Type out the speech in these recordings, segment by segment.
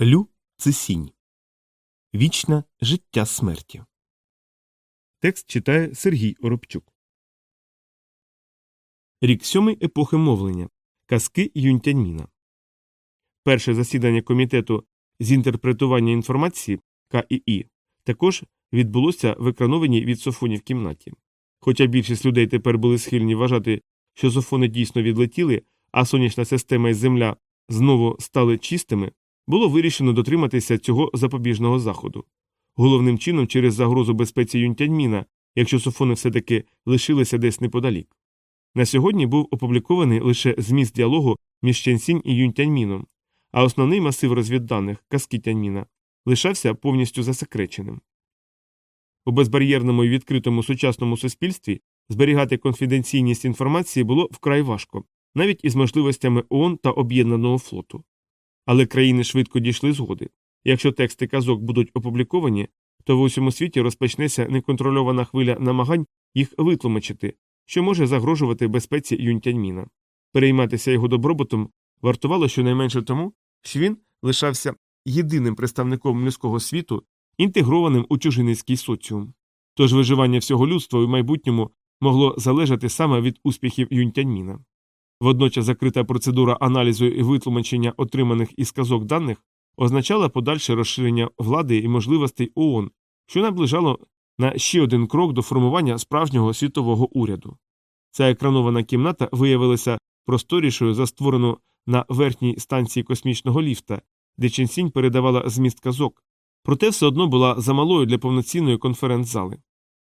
Лю це сінь. Вічне життя смерті. Текст читає Сергій Оробчук. Рік сьомий епохи мовлення. Казки Юнтяньміна. Перше засідання комітету з інтерпретування інформації КІІ також відбулося в екранованій від софонів кімнаті. Хоча більшість людей тепер були схильні вважати, що софони дійсно відлетіли, а сонячна система і Земля знову стали чистими, було вирішено дотриматися цього запобіжного заходу. Головним чином через загрозу безпеці Юнтяньміна, якщо софони все таки лишилися десь неподалік. На сьогодні був опублікований лише зміст діалогу між Ченсінь і Юнтяньміном, а основний масив розвідданих казки Тяньміна лишався повністю засекреченим. У безбар'єрному і відкритому сучасному суспільстві зберігати конфіденційність інформації було вкрай важко, навіть із можливостями ООН та Об'єднаного флоту. Але країни швидко дійшли згоди. Якщо тексти казок будуть опубліковані, то в усьому світі розпочнеться неконтрольована хвиля намагань їх витлумачити, що може загрожувати безпеці Юнтяньміна. Перейматися його добробутом вартувало щонайменше тому, що він лишався єдиним представником людського світу, інтегрованим у чужиницький соціум. Тож виживання всього людства у майбутньому могло залежати саме від успіхів Юнтяньміна. Водночас закрита процедура аналізу і витлумачення отриманих із казок даних означала подальше розширення влади і можливостей ООН, що наближало на ще один крок до формування справжнього світового уряду. Ця екранована кімната виявилася просторішою за створену на верхній станції космічного ліфта, де Ченсінь передавала зміст казок, проте все одно була замалою для повноцінної конференц-зали.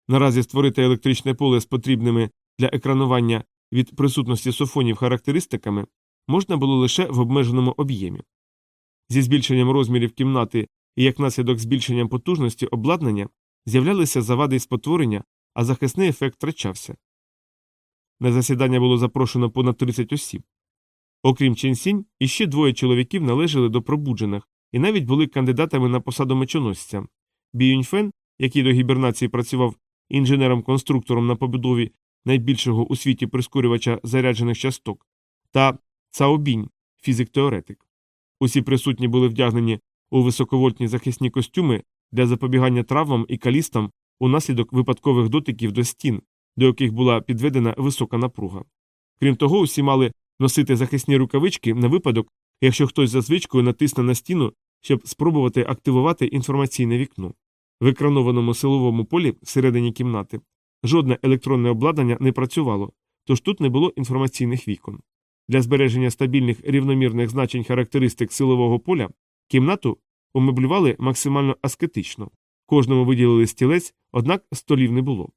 Наразі створити електричне поле з потрібними для екранування від присутності софонів характеристиками можна було лише в обмеженому об'ємі. Зі збільшенням розмірів кімнати і як наслідок збільшенням потужності обладнання з'являлися завади й спотворення, а захисний ефект втрачався. На засідання було запрошено понад 30 осіб. Окрім Ченсінь, іще двоє чоловіків належали до пробуджених і навіть були кандидатами на посаду мечоносця. Біюньфен, який до гібернації працював інженером-конструктором на побудові найбільшого у світі прискорювача заряджених часток, та Цаобінь, фізик-теоретик. Усі присутні були вдягнені у високовольтні захисні костюми для запобігання травмам і калістам унаслідок випадкових дотиків до стін, до яких була підведена висока напруга. Крім того, усі мали носити захисні рукавички на випадок, якщо хтось за звичкою натисне на стіну, щоб спробувати активувати інформаційне вікно. В екранованому силовому полі всередині кімнати жодне електронне обладнання не працювало, тож тут не було інформаційних вікон. Для збереження стабільних рівномірних значень характеристик силового поля кімнату умеблювали максимально аскетично, кожному виділили стілець, однак столів не було.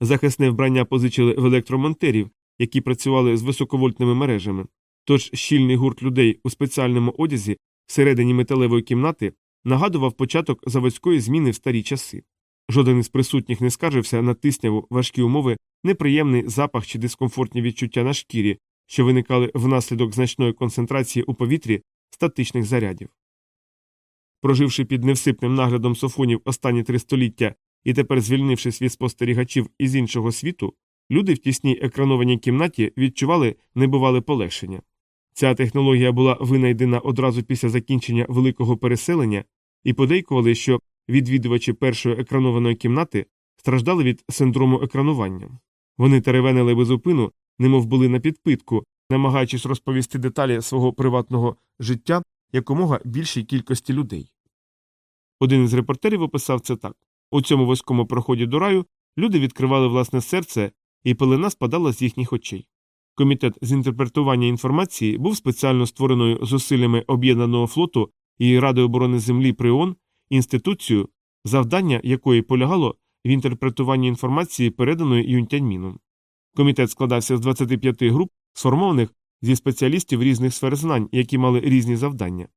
Захисне вбрання позичили в електромонтерів, які працювали з високовольтними мережами, тож щільний гурт людей у спеціальному одязі всередині металевої кімнати нагадував початок заводської зміни в старі часи. Жоден із присутніх не скаржився на тисняву важкі умови, неприємний запах чи дискомфортні відчуття на шкірі, що виникали внаслідок значної концентрації у повітрі статичних зарядів. Проживши під невсипним наглядом софонів останні три століття і тепер звільнившись від спостерігачів із іншого світу, люди в тісній екранованій кімнаті відчували небувале полегшення. Ця технологія була винайдена одразу після закінчення великого переселення і подейкували, що відвідувачі першої екранованої кімнати страждали від синдрому екранування. Вони теревенили безупину, немов були на підпитку, намагаючись розповісти деталі свого приватного життя якомога більшій кількості людей. Один із репортерів описав це так у цьому вузькому проході до раю люди відкривали власне серце, і пелена спадала з їхніх очей. Комітет з інтерпретування інформації був спеціально створеною зусиллями Об'єднаного флоту і Ради оборони Землі при ООН інституцією, завдання якої полягало в інтерпретуванні інформації, переданої Юнтяньміном. Комітет складався з 25 груп, сформованих зі спеціалістів різних сфер знань, які мали різні завдання.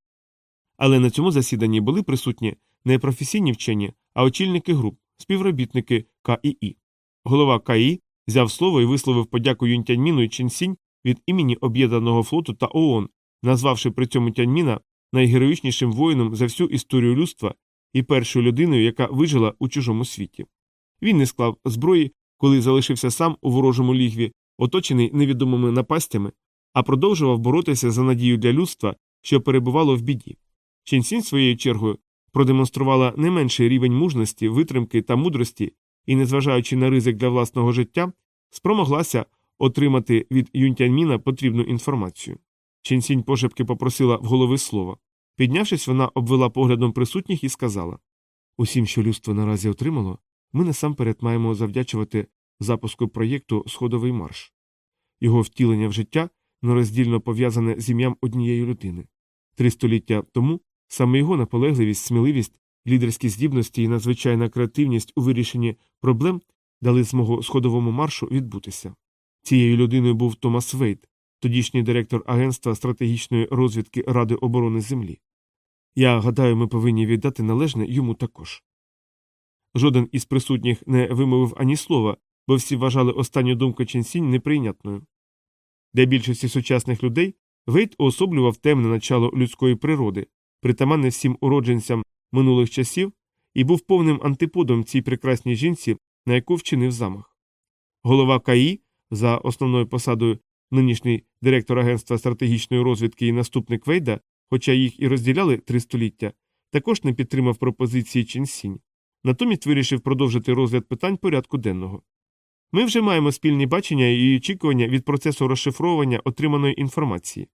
Але на цьому засіданні були присутні не професійні вчені, а очільники груп, співробітники КІІ. Голова КІ взяв слово і висловив подяку Юнтяньміну і Ченсінь від імені Об'єднаного флоту та ООН, назвавши при цьому Тяньміна найгероїчнішим воїном за всю історію людства і першою людиною, яка вижила у чужому світі. Він не склав зброї, коли залишився сам у ворожому лігві, оточений невідомими напастями, а продовжував боротися за надію для людства, що перебувало в біді. Ченсінь своєю чергою продемонструвала не менший рівень мужності, витримки та мудрості і, незважаючи на ризик для власного життя, спромоглася отримати від Юнтяньміна потрібну інформацію. Ченсінь пошепки попросила в голови слова. Піднявшись, вона обвела поглядом присутніх і сказала Усім, що людство наразі отримало, ми насамперед маємо завдячувати запуску проєкту Сходовий марш. Його втілення в життя нероздільно пов'язане з ім'ям однієї людини. Три століття тому саме його наполегливість, сміливість, лідерські здібності і надзвичайна креативність у вирішенні проблем дали змогу сходовому маршу відбутися. Цією людиною був Томас Вейт, тодішній директор Агентства стратегічної розвідки Ради оборони Землі. Я гадаю, ми повинні віддати належне йому також. Жоден із присутніх не вимовив ані слова, бо всі вважали останню думку Ченсінь неприйнятною. Для більшості сучасних людей Вейт уособлював темне начало людської природи, притаманне всім уродженцям минулих часів, і був повним антиподом цій прекрасній жінці, на яку вчинив замах. Голова КАІ, за основною посадою нинішній директор Агентства стратегічної розвідки і наступник Вейда, хоча їх і розділяли три століття, також не підтримав пропозиції Ченсінь. Натомість вирішив продовжити розгляд питань порядку денного. Ми вже маємо спільні бачення і очікування від процесу розшифровування отриманої інформації.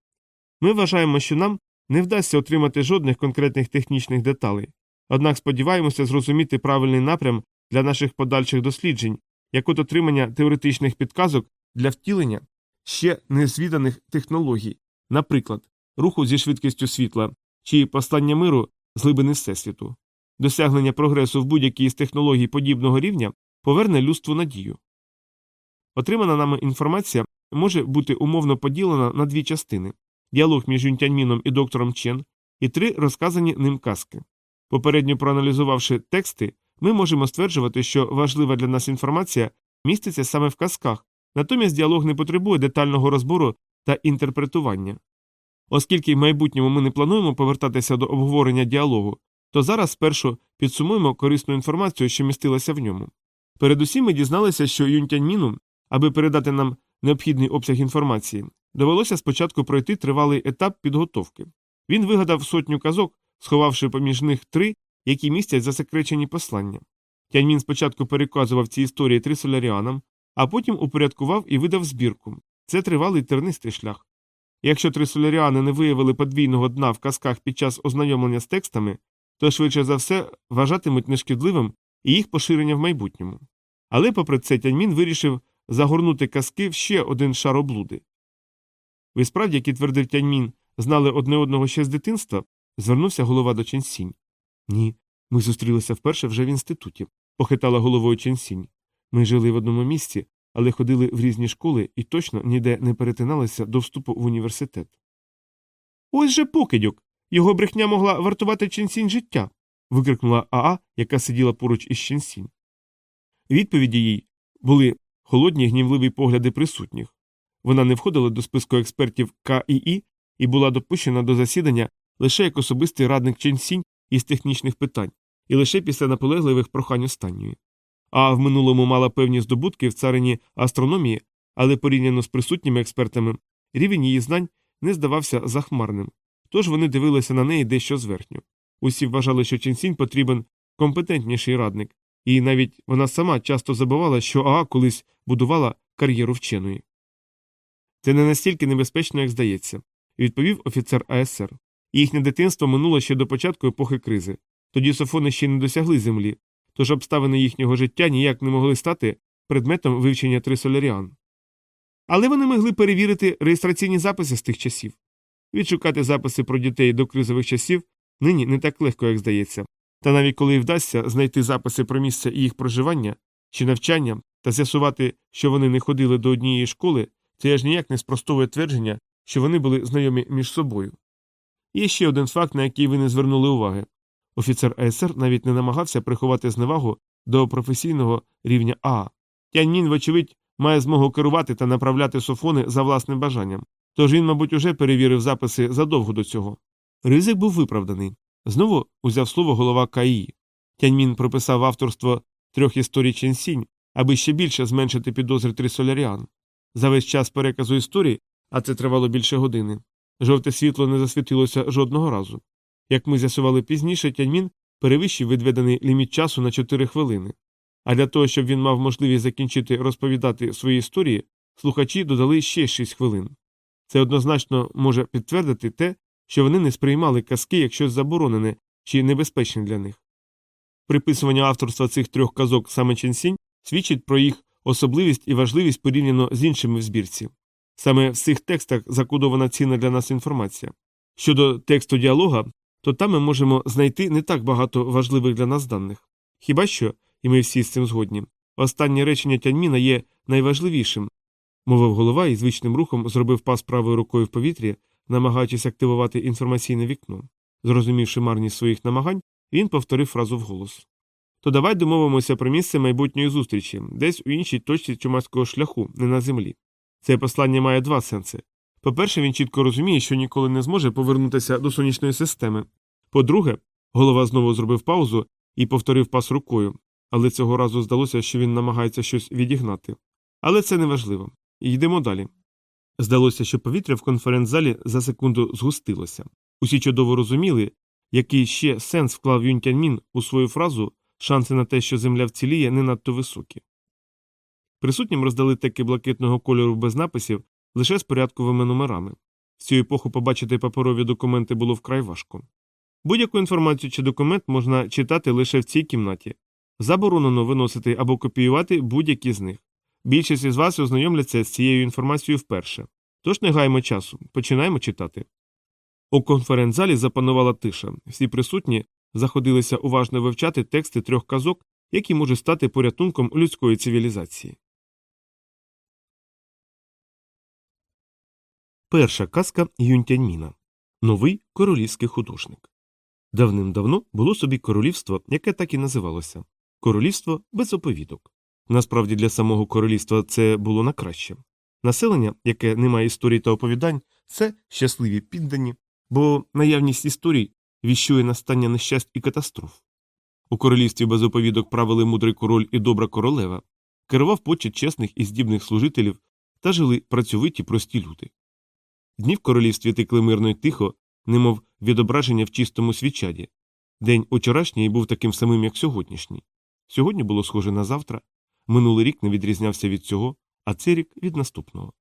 Ми вважаємо, що нам не вдасться отримати жодних конкретних технічних деталей, однак сподіваємося зрозуміти правильний напрям для наших подальших досліджень, як от отримання теоретичних підказок для втілення ще незвіданих технологій, наприклад, руху зі швидкістю світла чи послання миру з глибини Всесвіту. Досягнення прогресу в будь-якій з технологій подібного рівня поверне людству надію. Отримана нами інформація може бути умовно поділена на дві частини діалог між Юнтяньміном і доктором Чен і три розказані ним казки. Попередньо проаналізувавши тексти, ми можемо стверджувати, що важлива для нас інформація міститься саме в казках, натомість діалог не потребує детального розбору та інтерпретування. Оскільки в майбутньому ми не плануємо повертатися до обговорення діалогу, то зараз спершу підсумуємо корисну інформацію, що містилася в ньому. Передусім ми дізналися, що Юнтяньміну, аби передати нам необхідний обсяг інформації, довелося спочатку пройти тривалий етап підготовки. Він вигадав сотню казок, сховавши поміж них три, які містять засекречені послання. Тяньмін спочатку переказував ці історії трисоляріанам, а потім упорядкував і видав збірку. Це тривалий тернистий шлях. Якщо трисоляріани не виявили подвійного дна в казках під час ознайомлення з текстами, то швидше за все вважатимуть нешкідливим і їх поширення в майбутньому. Але, попри це, Тяньмін вирішив загорнути казки в ще один шар облуди. Ви справді, як і твердив Тяньмін, знали одне одного ще з дитинства? звернувся голова до Ченсінь. Ні, ми зустрілися вперше вже в інституті, похитала головою Ченсінь. Ми жили в одному місці, але ходили в різні школи і точно ніде не перетиналися до вступу в університет. Ось же покидьок. Його брехня могла вартувати Ченсінь життя. викрикнула Аа, яка сиділа поруч із Ченсінь. Відповіді їй були холодні гнівливі погляди присутніх. Вона не входила до списку експертів КІІ і була допущена до засідання лише як особистий радник Ченсінь із технічних питань, і лише після наполегливих прохань останньої. А в минулому мала певні здобутки в царині астрономії, але порівняно з присутніми експертами рівень її знань не здавався захмарним, тож вони дивилися на неї дещо зверхньо. Усі вважали, що Ченсінь потрібен компетентніший радник, і навіть вона сама часто забувала, що Аа колись будувала кар'єру вченої. Це не настільки небезпечно, як здається, відповів офіцер АСР. Їхнє дитинство минуло ще до початку епохи кризи. Тоді софони ще не досягли землі, тож обставини їхнього життя ніяк не могли стати предметом вивчення трисоляріан. Але вони могли перевірити реєстраційні записи з тих часів. Відшукати записи про дітей до кризових часів нині не так легко, як здається, та навіть коли вдасться знайти записи про місце їх проживання чи навчання та з'ясувати, що вони не ходили до однієї школи, це аж ніяк не спростовує твердження, що вони були знайомі між собою. Є ще один факт, на який ви не звернули уваги офіцер АСР навіть не намагався приховати зневагу до професійного рівня Аа. Тяньмін, вочевидь, має змогу керувати та направляти софони за власним бажанням, тож він, мабуть, уже перевірив записи задовго до цього. Ризик був виправданий. Знову узяв слово голова КАІ. Тяньмін прописав авторство трьох історій Ченсінь, аби ще більше зменшити підозри трисоляріан. За весь час переказу історії, а це тривало більше години, жовте світло не засвітилося жодного разу. Як ми з'ясували пізніше, Тяньмін перевищив відведений ліміт часу на 4 хвилини. А для того, щоб він мав можливість закінчити розповідати свої історії, слухачі додали ще 6 хвилин. Це однозначно може підтвердити те, що вони не сприймали казки як щось заборонене чи небезпечне для них. Приписування авторства цих трьох казок саме Ченсінь свідчить про їх особливість і важливість порівняно з іншими в збірці. Саме в цих текстах закодована цінна для нас інформація. Щодо тексту діалога, то там ми можемо знайти не так багато важливих для нас даних. Хіба що, і ми всі з цим згодні, останнє речення Тяньміна є найважливішим, мовив голова і звичним рухом зробив пас правою рукою в повітрі, намагаючись активувати інформаційне вікно. Зрозумівши марність своїх намагань, він повторив фразу вголос. То давай домовимося про місце майбутньої зустрічі, десь у іншій точці чумацького шляху, не на землі. Це послання має два сенси. По-перше, він чітко розуміє, що ніколи не зможе повернутися до сонячної системи. По-друге, голова знову зробив паузу і повторив пас рукою, але цього разу здалося, що він намагається щось відігнати. Але це не важливо. Йдемо далі. Здалося, що повітря в конференц-залі за секунду згустилося. Усі чудово розуміли, який ще сенс вклав Юнь Тяньмін у свою фразу шанси на те, що земля вціліє, не надто високі. Присутнім роздали теки блакитного кольору без написів лише з порядковими номерами. В цю епоху побачити паперові документи було вкрай важко. Будь-яку інформацію чи документ можна читати лише в цій кімнаті. Заборонено виносити або копіювати будь-які з них. Більшість із вас ознайомляться з цією інформацією вперше. Тож не гаймо часу, починаємо читати. У конференц-залі запанувала тиша. Всі присутні заходилися уважно вивчати тексти трьох казок, які можуть стати порятунком людської цивілізації. Перша казка Юнтяньміна Новий королівський художник. Давним-давно було собі королівство, яке так і називалося Королівство без оповідок. Насправді для самого королівства це було на краще. Населення, яке не має історій та оповідань, це щасливі піддані, бо наявність історій віщує настання нещасть і катастроф. У королівстві без оповідок правили мудрий король і добра королева, керував почет чесних і здібних служителів та жили працьовиті прості люди. Дні в королівстві текли мирно й тихо, немов відображення в чистому свічаді. День учорашній був таким самим, як сьогоднішній. Сьогодні було схоже на завтра, минулий рік не відрізнявся від цього, а цей рік від наступного.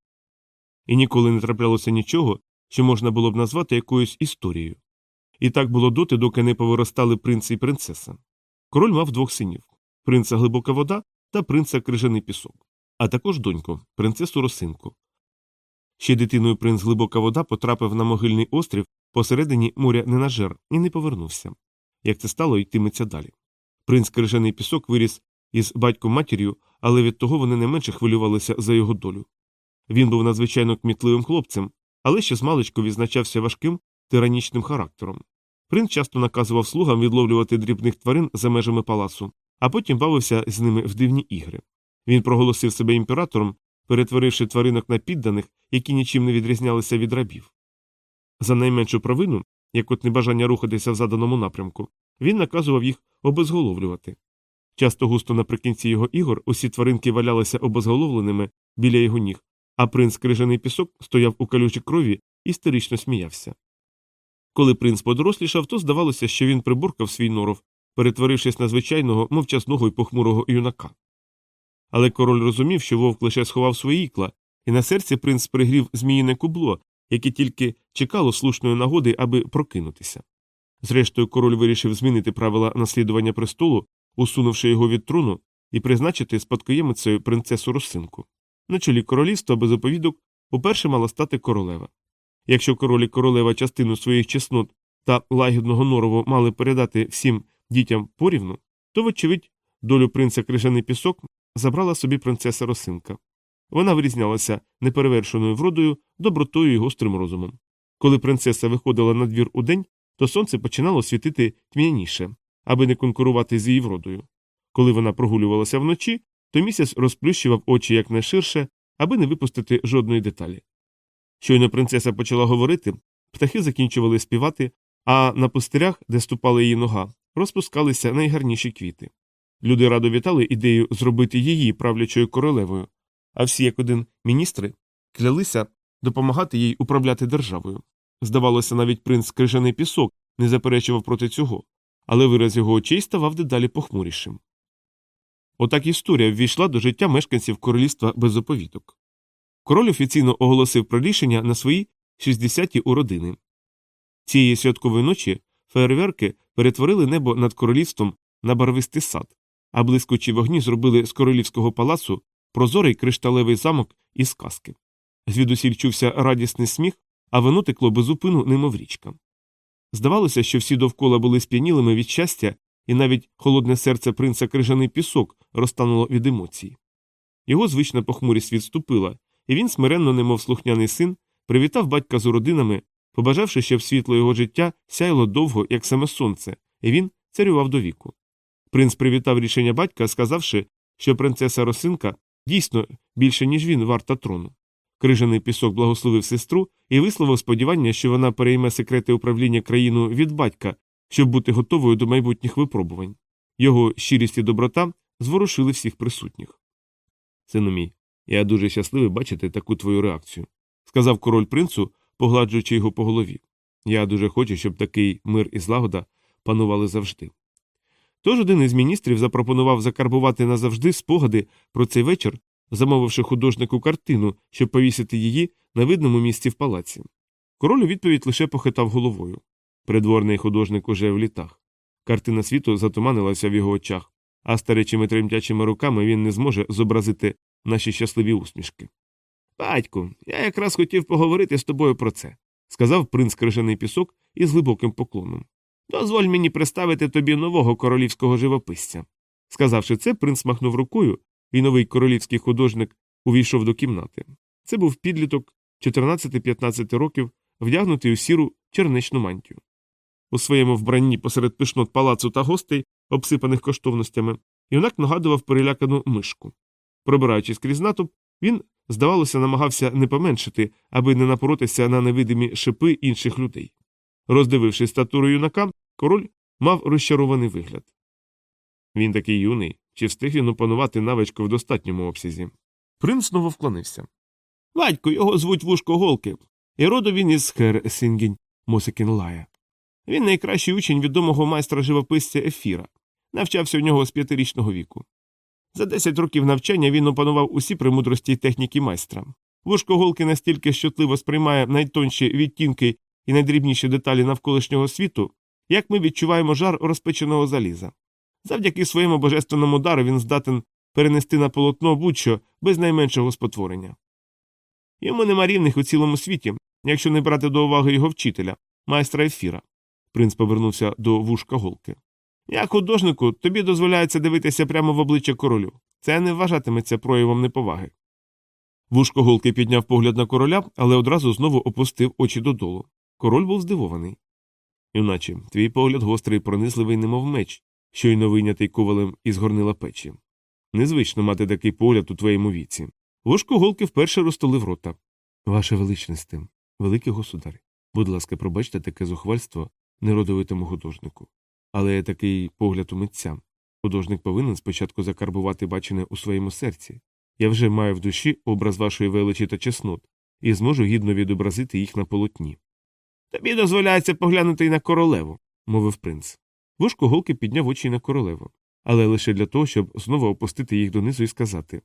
І ніколи не траплялося нічого, що можна було б назвати якоюсь історією. І так було доти, доки не повиростали принц і принцеса. Король мав двох синів принца глибока вода та принца крижаний пісок, а також доньку, принцесу росинку. Ще дитиною принц глибока вода потрапив на могильний острів посередині моря ненажер і не повернувся. Як це стало, йтиметься далі. Принц крижаний пісок виріс із батьком матір'ю, але від того вони не менше хвилювалися за його долю. Він був надзвичайно кмітливим хлопцем, але ще змалечку відзначався важким тиранічним характером. Принц часто наказував слугам відловлювати дрібних тварин за межами палацу, а потім бавився з ними в дивні ігри. Він проголосив себе імператором, перетворивши тваринок на підданих, які нічим не відрізнялися від рабів. За найменшу провину, як от небажання рухатися в заданому напрямку, він наказував їх обезголовлювати. Часто густо наприкінці його ігор усі тваринки валялися обезголовленими біля його ніг, а принц крижаний пісок стояв у калючій крові і істерично сміявся. Коли принц подорослішав, то здавалося, що він приборкав свій норов, перетворившись на звичайного мовчазного і похмурого юнака. Але король розумів, що вовк лише сховав свої ікла, і на серці принц пригрів зміїне кубло, яке тільки чекало слушної нагоди, аби прокинутися. Зрештою, король вирішив змінити правила наслідування престолу, усунувши його від трону, і призначити спадкоємицею принцесу Росинку. На чолі королівства без оповідок уперше мала стати королева. Якщо король і королева частину своїх чеснот та лагідного норову мали передати всім дітям порівну, то, вочевидь, долю принца крижаний пісок забрала собі принцеса Росинка. Вона вирізнялася неперевершеною вродою, добротою і гострим розумом. Коли принцеса виходила на двір у день, то сонце починало світити тьмяніше, аби не конкурувати з її вродою. Коли вона прогулювалася вночі, то місяць розплющував очі якнайширше, аби не випустити жодної деталі. Щойно принцеса почала говорити, птахи закінчували співати, а на пустирях, де ступала її нога, розпускалися найгарніші квіти. Люди радо вітали ідею зробити її правлячою королевою, а всі, як один міністри, клялися допомагати їй управляти державою. Здавалося, навіть принц крижаний пісок не заперечував проти цього, але вираз його очей ставав дедалі похмурішим. Отак історія ввійшла до життя мешканців королівства без оповідок. Король офіційно оголосив про рішення на свої 60-ті уродини. Цієї святкової ночі фейерверки перетворили небо над королівством на барвистий сад, а блискучі вогні зробили з королівського палацу прозорий кришталевий замок із казки. Звідусіль чувся радісний сміх, а вино текло безупину, немов річка. Здавалося, що всі довкола були сп'янілими від щастя, і навіть холодне серце принца крижаний пісок розтануло від емоцій. Його звична похмурість відступила, і він, смиренно, немов слухняний син, привітав батька з родинами, побажавши, щоб світло його життя сяяло довго, як саме сонце, і він царював до віку. Принц привітав рішення батька, сказавши, що принцеса Росинка дійсно більше, ніж він, варта трону. Крижаний пісок благословив сестру і висловив сподівання, що вона перейме секрети управління країною від батька, щоб бути готовою до майбутніх випробувань. Його щирість і доброта зворушили всіх присутніх. Сину мій, я дуже щасливий бачити таку твою реакцію, сказав король принцу, погладжуючи його по голові. Я дуже хочу, щоб такий мир і злагода панували завжди. Тож один із міністрів запропонував закарбувати назавжди спогади про цей вечір, замовивши художнику картину, щоб повісити її на видному місці в палаці. Король у відповідь лише похитав головою. Придворний художник уже в літах. Картина світу затуманилася в його очах, а старечими тремтячими руками він не зможе зобразити наші щасливі усмішки. Батьку, я якраз хотів поговорити з тобою про це, сказав принц крижаний пісок із глибоким поклоном. Дозволь мені представити тобі нового королівського живописця. Сказавши це, принц махнув рукою, і новий королівський художник увійшов до кімнати. Це був підліток 14-15 років, вдягнутий у сіру черничну мантію. У своєму вбранні посеред пишнот палацу та гостей, обсипаних коштовностями, юнак нагадував перелякану мишку. Пробираючись крізь натовп, він, здавалося, намагався не поменшити, аби не напоротися на невидимі шипи інших людей. Роздивившись статуру юнака, король мав розчарований вигляд. Він такий юний, чи встиг він опанувати навичку в достатньому обсязі. Принц знову вклонився. Батько його звуть вушко голки, і родом він із Хер Сінгінь Мосикінлая. Він найкращий учень відомого майстра живописця Ефіра, навчався у нього з п'ятирічного віку. За 10 років навчання він опанував усі премудрості й техніки майстра. Вушко голки настільки щотливо сприймає найтонші відтінки і найдрібніші деталі навколишнього світу, як ми відчуваємо жар розпеченого заліза. Завдяки своєму божественному дару він здатен перенести на полотно будь-що без найменшого спотворення. Йому нема рівних у цілому світі, якщо не брати до уваги його вчителя, майстра ефіра. Принц повернувся до вушка голки. Як художнику, тобі дозволяється дивитися прямо в обличчя королю. Це не вважатиметься проявом неповаги. Вушко голки підняв погляд на короля, але одразу знову опустив очі додолу. Король був здивований. Юначе, твій погляд гострий і пронизливий, немов меч, щойно вийнятий ковалем із горнила печі. Незвично мати такий погляд у твоєму віці. Вушко голки вперше розтолив рота. Ваше величність, великий государ, будь ласка, пробачте таке зухвальство неродовитому художнику. Але такий погляд у митця. Художник повинен спочатку закарбувати бачене у своєму серці. Я вже маю в душі образ вашої величі та чеснот і зможу гідно відобразити їх на полотні. Тобі дозволяється поглянути й на королеву, мовив принц. Вушко голки підняв очі на королеву, але лише для того, щоб знову опустити їх донизу і сказати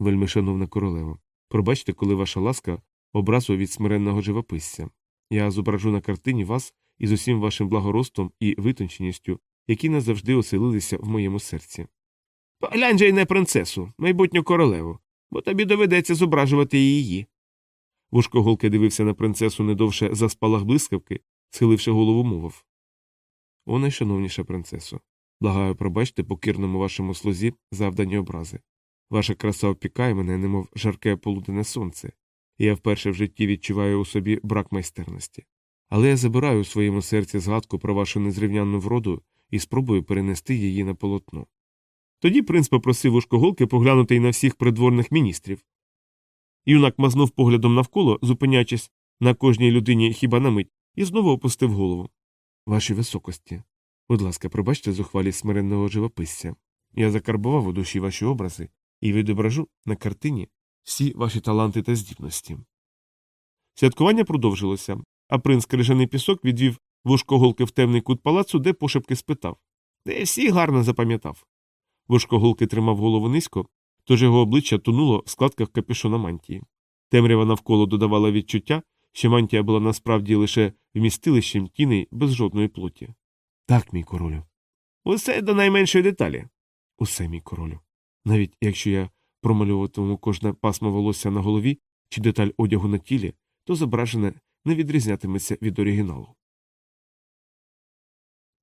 Вельми, шановна королева, пробачте, коли ваша ласка образу від смиренного живописця. Я зображу на картині вас із усім вашим благоростом і витонченістю, які назавжди оселилися в моєму серці. Поглянь же й не принцесу, майбутню королеву, бо тобі доведеться зображувати її. Вушко голки дивився на принцесу не довше за спалах блискавки, схиливши голову, мовив. О, найшановніша принцесо, благаю, пробачте покірному вашому слузі завдані образи. Ваша краса опікає мене, немов жарке полуденне сонце, і я вперше в житті відчуваю у собі брак майстерності. Але я забираю у своєму серці згадку про вашу незрівнянну вроду і спробую перенести її на полотно. Тоді принц попросив вушкоголки поглянути й на всіх придворних міністрів. Юнак мазнув поглядом навколо, зупиняючись на кожній людині хіба на мить, і знову опустив голову. Ваші високості. Будь ласка, пробачте зухвалість смиренного живописця. Я закарбував у душі ваші образи і відображу на картині всі ваші таланти та здібності. Святкування продовжилося, а принц крижаний пісок відвів вушкоголки в темний кут палацу, де пошепки спитав Де всі гарно запам'ятав. Вушкоголки тримав голову низько, тож його обличчя тонуло в складках капюшона мантії. Темрява навколо додавала відчуття, що мантія була насправді лише вмістилищем тіней без жодної плоті. Так, мій королю. Усе до найменшої деталі. Усе, мій королю. Навіть якщо я промальовуватиму кожне пасмо волосся на голові чи деталь одягу на тілі, то зображене не відрізнятиметься від оригіналу.